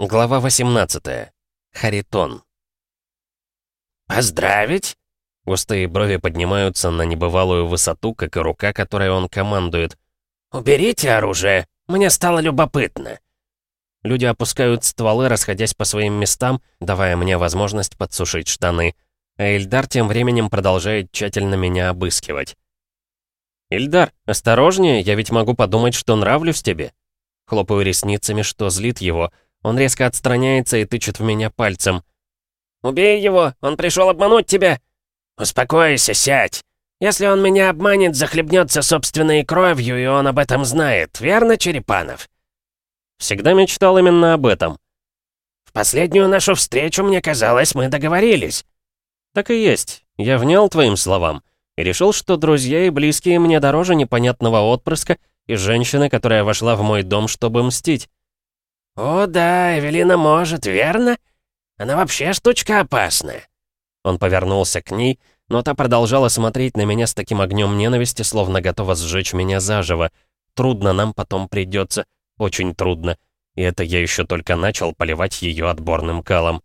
Глава 18. Харитон. «Поздравить?» Густые брови поднимаются на небывалую высоту, как и рука, которой он командует. «Уберите оружие, мне стало любопытно». Люди опускают стволы, расходясь по своим местам, давая мне возможность подсушить штаны. А Эльдар тем временем продолжает тщательно меня обыскивать. «Ильдар, осторожнее, я ведь могу подумать, что нравлюсь тебе». Хлопаю ресницами, что злит его — он резко отстраняется и тычет в меня пальцем. «Убей его! Он пришел обмануть тебя!» «Успокойся, сядь! Если он меня обманет, захлебнется собственной кровью, и он об этом знает, верно, Черепанов?» «Всегда мечтал именно об этом». «В последнюю нашу встречу, мне казалось, мы договорились». «Так и есть. Я внял твоим словам и решил, что друзья и близкие мне дороже непонятного отпрыска и женщины, которая вошла в мой дом, чтобы мстить. «О да, Эвелина может, верно? Она вообще штучка опасная». Он повернулся к ней, но та продолжала смотреть на меня с таким огнем ненависти, словно готова сжечь меня заживо. Трудно нам потом придется, очень трудно. И это я еще только начал поливать ее отборным калом.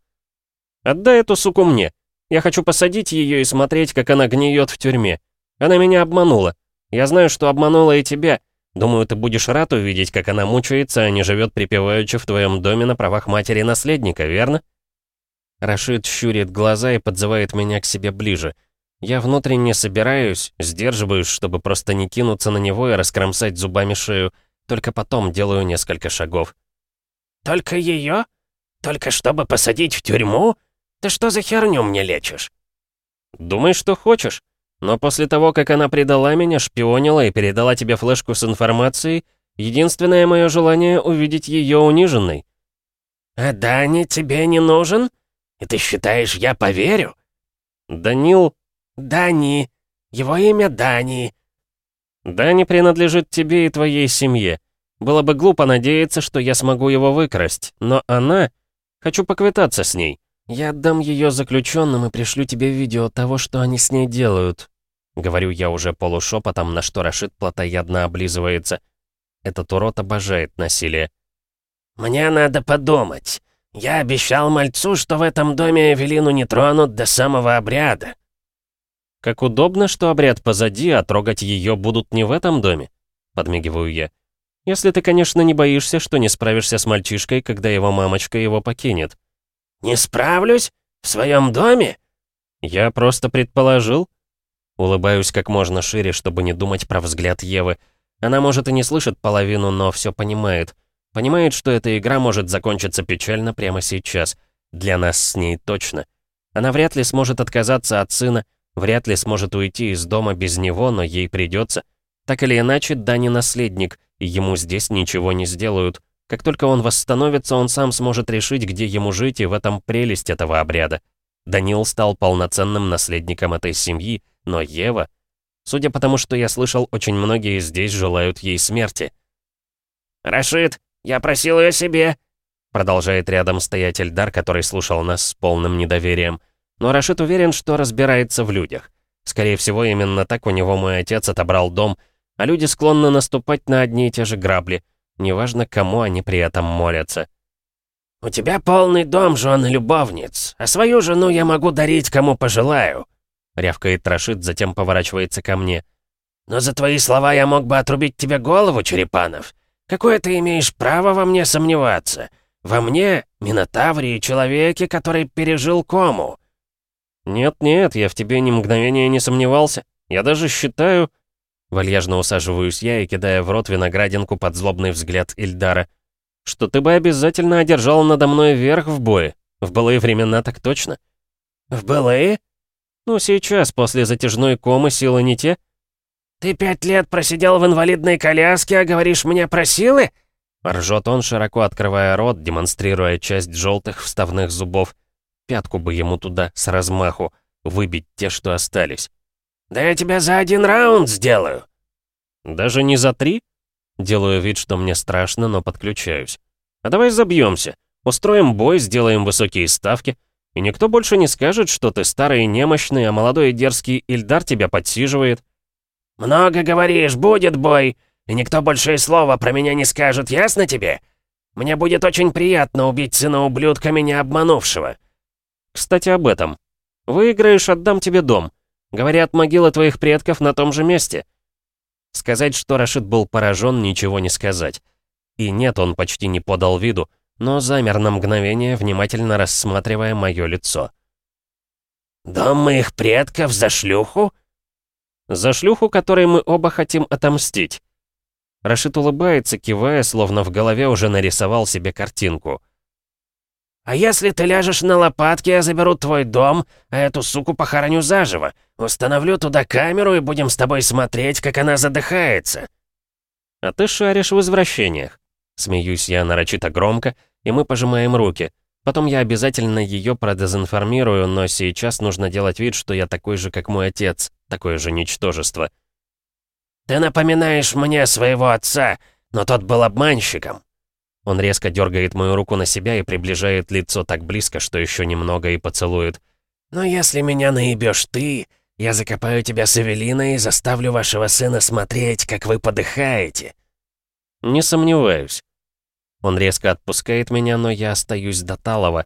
«Отдай эту суку мне. Я хочу посадить ее и смотреть, как она гниет в тюрьме. Она меня обманула. Я знаю, что обманула и тебя, Думаю, ты будешь рад увидеть, как она мучается, а не живет припеваючи в твоем доме на правах матери-наследника, верно?» Рашид щурит глаза и подзывает меня к себе ближе. Я внутренне собираюсь, сдерживаюсь, чтобы просто не кинуться на него и раскромсать зубами шею, только потом делаю несколько шагов. «Только ее? Только чтобы посадить в тюрьму? Ты что за херню мне лечишь?» «Думай, что хочешь. Но после того, как она предала меня, шпионила и передала тебе флешку с информацией, единственное мое желание — увидеть ее униженной». «А Дани тебе не нужен? И ты считаешь, я поверю?» «Данил...» «Дани. Его имя Дани». «Дани принадлежит тебе и твоей семье. Было бы глупо надеяться, что я смогу его выкрасть, но она... Хочу поквитаться с ней. Я отдам ее заключенным и пришлю тебе видео того, что они с ней делают. Говорю я уже полушепотом, на что Рашид плотоядно облизывается. Этот урод обожает насилие. «Мне надо подумать. Я обещал мальцу, что в этом доме Эвелину не тронут до самого обряда». «Как удобно, что обряд позади, а трогать ее будут не в этом доме», — подмигиваю я. «Если ты, конечно, не боишься, что не справишься с мальчишкой, когда его мамочка его покинет». «Не справлюсь? В своем доме?» «Я просто предположил», Улыбаюсь как можно шире, чтобы не думать про взгляд Евы. Она, может, и не слышит половину, но все понимает. Понимает, что эта игра может закончиться печально прямо сейчас. Для нас с ней точно. Она вряд ли сможет отказаться от сына, вряд ли сможет уйти из дома без него, но ей придется. Так или иначе, Дани наследник, и ему здесь ничего не сделают. Как только он восстановится, он сам сможет решить, где ему жить, и в этом прелесть этого обряда. Данил стал полноценным наследником этой семьи, но Ева... Судя по тому, что я слышал, очень многие здесь желают ей смерти. «Рашид, я просил ее себе!» Продолжает рядом стоять Эльдар, который слушал нас с полным недоверием. Но Рашид уверен, что разбирается в людях. Скорее всего, именно так у него мой отец отобрал дом, а люди склонны наступать на одни и те же грабли. Неважно, кому они при этом молятся. «У тебя полный дом жен и любовниц, а свою жену я могу дарить кому пожелаю», Рявкает Рашид, затем поворачивается ко мне. «Но за твои слова я мог бы отрубить тебе голову, Черепанов. Какое ты имеешь право во мне сомневаться? Во мне, Минотавре и человеке, который пережил кому?» «Нет-нет, я в тебе ни мгновения не сомневался. Я даже считаю...» Вальяжно усаживаюсь я и кидая в рот виноградинку под злобный взгляд Ильдара. «Что ты бы обязательно одержал надо мной верх в бое. В былые времена так точно». «В былые?» «Ну, сейчас, после затяжной комы, силы не те». «Ты пять лет просидел в инвалидной коляске, а говоришь мне про силы?» Ржет он, широко открывая рот, демонстрируя часть желтых вставных зубов. Пятку бы ему туда, с размаху, выбить те, что остались. «Да я тебя за один раунд сделаю!» «Даже не за три?» Делаю вид, что мне страшно, но подключаюсь. «А давай забьемся. Устроим бой, сделаем высокие ставки. И никто больше не скажет, что ты старый и немощный, а молодой и дерзкий Ильдар тебя подсиживает». «Много говоришь, будет бой, и никто больше и слова про меня не скажет, ясно тебе? Мне будет очень приятно убить сына ублюдка, меня обманувшего». «Кстати, об этом. Выиграешь, отдам тебе дом. Говорят, могила твоих предков на том же месте». Сказать, что Рашид был поражен, ничего не сказать. И нет, он почти не подал виду, но замер на мгновение, внимательно рассматривая мое лицо. «Дом моих предков за шлюху?» «За шлюху, которой мы оба хотим отомстить». Рашид улыбается, кивая, словно в голове уже нарисовал себе картинку. «А если ты ляжешь на лопатки, я заберу твой дом, а эту суку похороню заживо. Установлю туда камеру и будем с тобой смотреть, как она задыхается». «А ты шаришь в извращениях». Смеюсь я нарочито громко, и мы пожимаем руки. Потом я обязательно ее продезинформирую, но сейчас нужно делать вид, что я такой же, как мой отец, такое же ничтожество. «Ты напоминаешь мне своего отца, но тот был обманщиком». Он резко дергает мою руку на себя и приближает лицо так близко, что еще немного и поцелует. «Но если меня наебешь ты, я закопаю тебя с Эвелиной и заставлю вашего сына смотреть, как вы подыхаете». «Не сомневаюсь». Он резко отпускает меня, но я остаюсь до талого.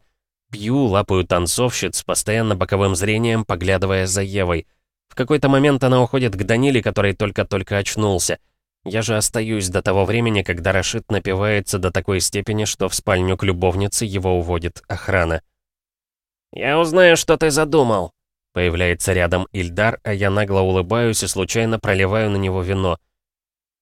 Пью, лапаю танцовщиц, постоянно боковым зрением поглядывая за Евой. В какой-то момент она уходит к Даниле, который только-только очнулся. Я же остаюсь до того времени, когда Рашид напивается до такой степени, что в спальню к любовнице его уводит охрана. «Я узнаю, что ты задумал», — появляется рядом Ильдар, а я нагло улыбаюсь и случайно проливаю на него вино.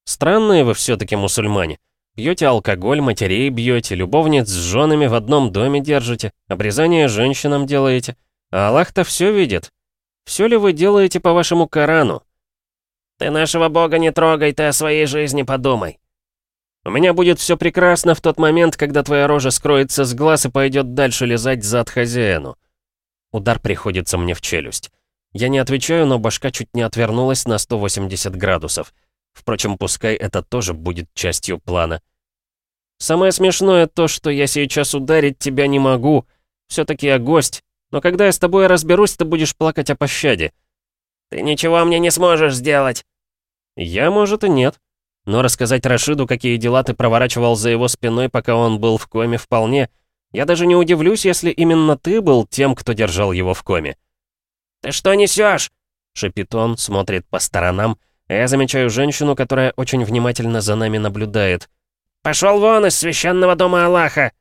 «Странные вы все-таки мусульмане. Пьете алкоголь, матерей бьете, любовниц с женами в одном доме держите, обрезание женщинам делаете. А Аллах-то все видит. Все ли вы делаете по вашему Корану? Ты нашего бога не трогай, ты о своей жизни подумай. У меня будет все прекрасно в тот момент, когда твоя рожа скроется с глаз и пойдет дальше лизать зад хозяину. Удар приходится мне в челюсть. Я не отвечаю, но башка чуть не отвернулась на 180 градусов. Впрочем, пускай это тоже будет частью плана. Самое смешное то, что я сейчас ударить тебя не могу. Все-таки я гость. Но когда я с тобой разберусь, ты будешь плакать о пощаде. Ты ничего мне не сможешь сделать. Я, может, и нет. Но рассказать Рашиду, какие дела ты проворачивал за его спиной, пока он был в коме, вполне. Я даже не удивлюсь, если именно ты был тем, кто держал его в коме. «Ты что несешь?» — шепит он, смотрит по сторонам, я замечаю женщину, которая очень внимательно за нами наблюдает. «Пошел вон из священного дома Аллаха!»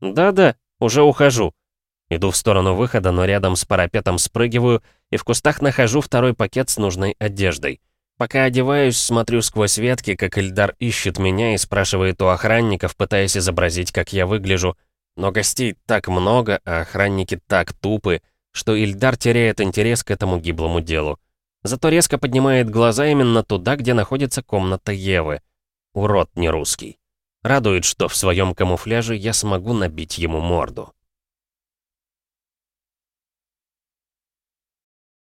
«Да-да, уже ухожу». Иду в сторону выхода, но рядом с парапетом спрыгиваю и в кустах нахожу второй пакет с нужной одеждой. Пока одеваюсь, смотрю сквозь ветки, как Ильдар ищет меня и спрашивает у охранников, пытаясь изобразить, как я выгляжу. Но гостей так много, а охранники так тупы, что Ильдар теряет интерес к этому гиблому делу. Зато резко поднимает глаза именно туда, где находится комната Евы. Урод не русский. Радует, что в своем камуфляже я смогу набить ему морду.